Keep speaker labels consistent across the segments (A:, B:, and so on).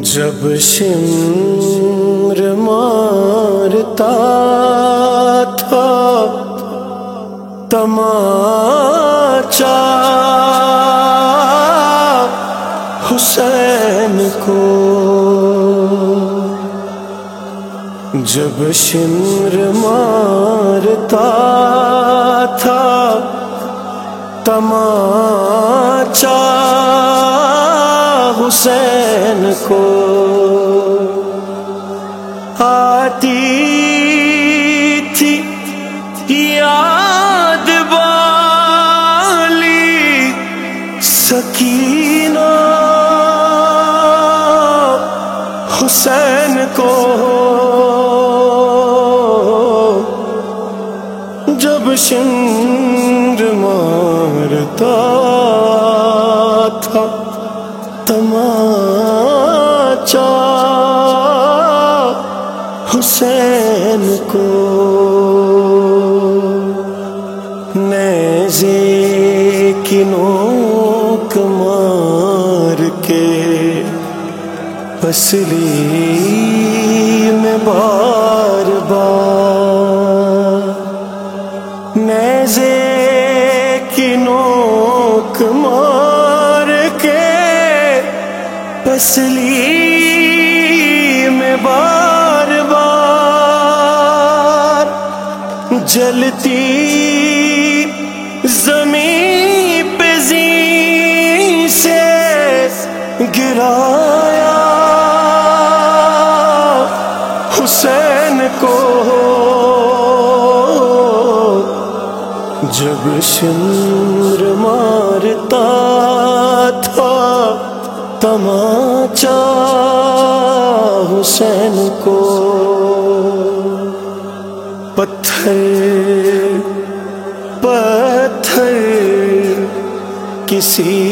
A: جب شمر مارتا تھا تماچا حسین کو۔ جب شمر مارتا تھا تماچا حسین کو آتی نیزے کی نوک مار کے پسلی میں بار بار نیزے کی نوک مار کے پسلی میں بار بار جلتی گرایا۔ حسین کو جب شمر مارتا تھا تماچا حسین کو۔ پتھر پتھر کسی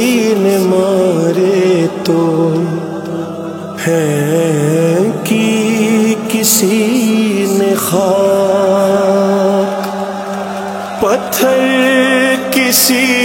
A: کسی نے خاک پتھر کسی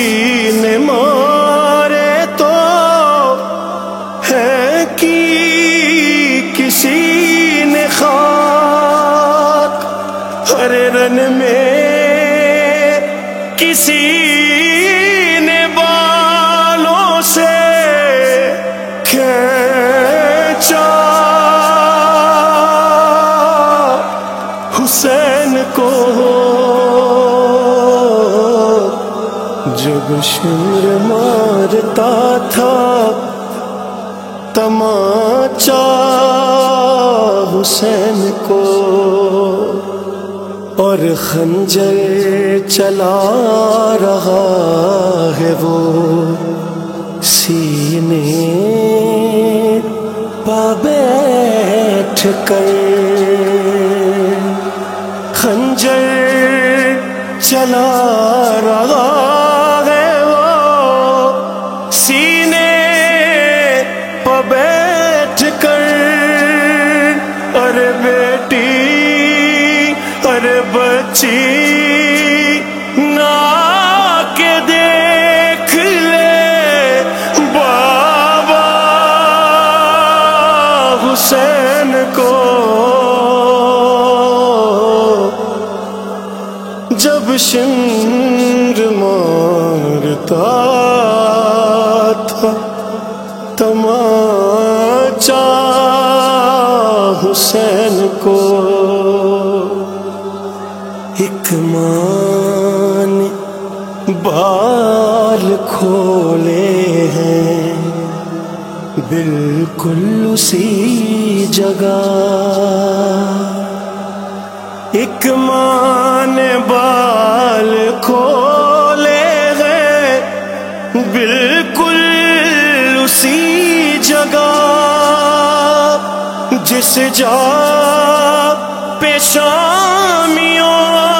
A: جب شور مارتا تھا تماچا حسین کو اور خنجر چلا رہا ہے وہ۔ سینے پا بیٹھ کر ارے نا کے دیکھ لے بابا حسین کو۔ جب شنر مارتا تھا۔ ایک ماں بال کھولے ہیں۔ بالکل اسی جگہ۔ ایک ماں نے بال کھولے ہیں۔ بالکل اسی جگہ۔ جس جا پیشامیوں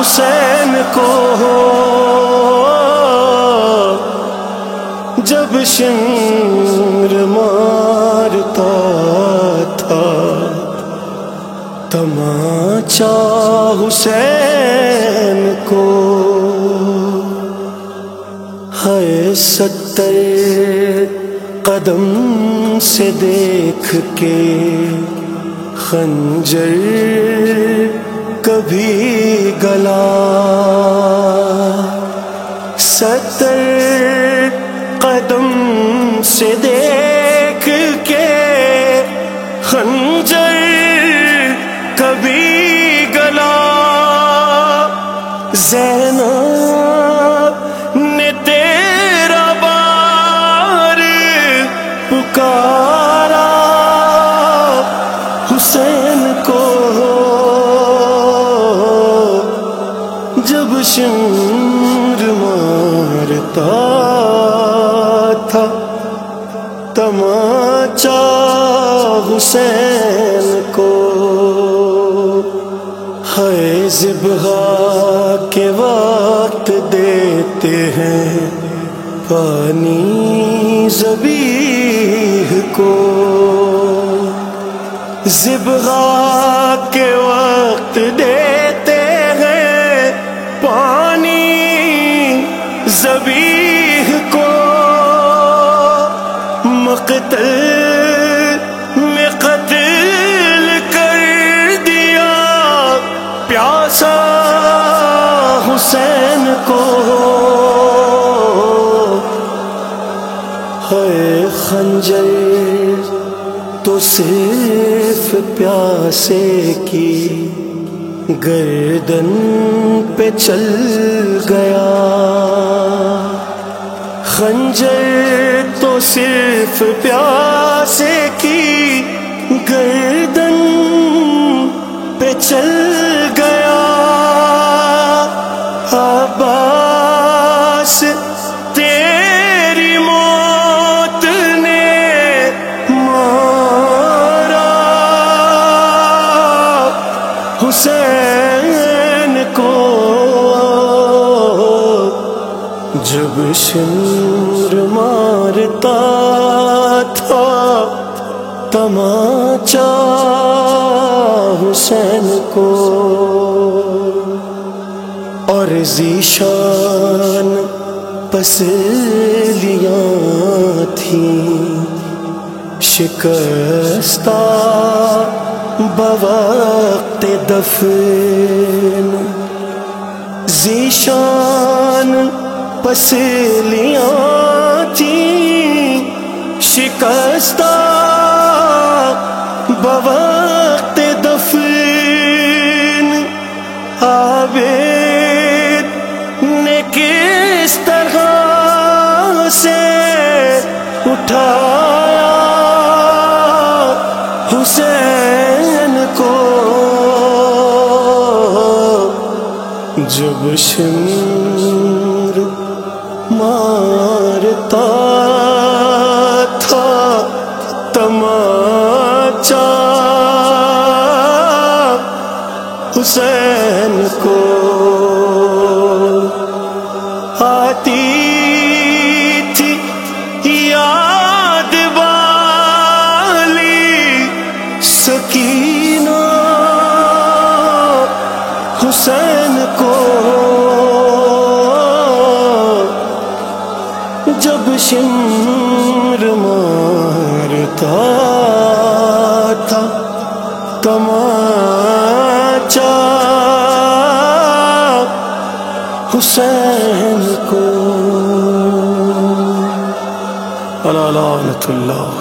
A: حسین کو ہو۔ جب شمر مارتا تھا تماچا حسین کو۔ ہے ستر قدم سے دیکھ کے، خنجر کبھی گلا۔ ستر قدم سے دیکھ حسین کو۔ ہے زبہ کے وقت دیتے ہیں پانی زبیح کو۔ زبغا کے وقت دیتے ہیں پانی زبیح کو۔ مقتل کو ہے خنجر تو صرف پیاسے کی گردن پہ چل گیا۔ خنجر تو صرف پیاسے کی گردن پہ چل گیا جب شمر مارتا تھا تماچا حسین کو۔ اور ذیشان پسلیاں تھیں شکستہ بوقت دفن۔ ذیشان پسلیاں تھی شکستہ مارتا حسین کو. لعنت اللہ